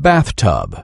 bathtub.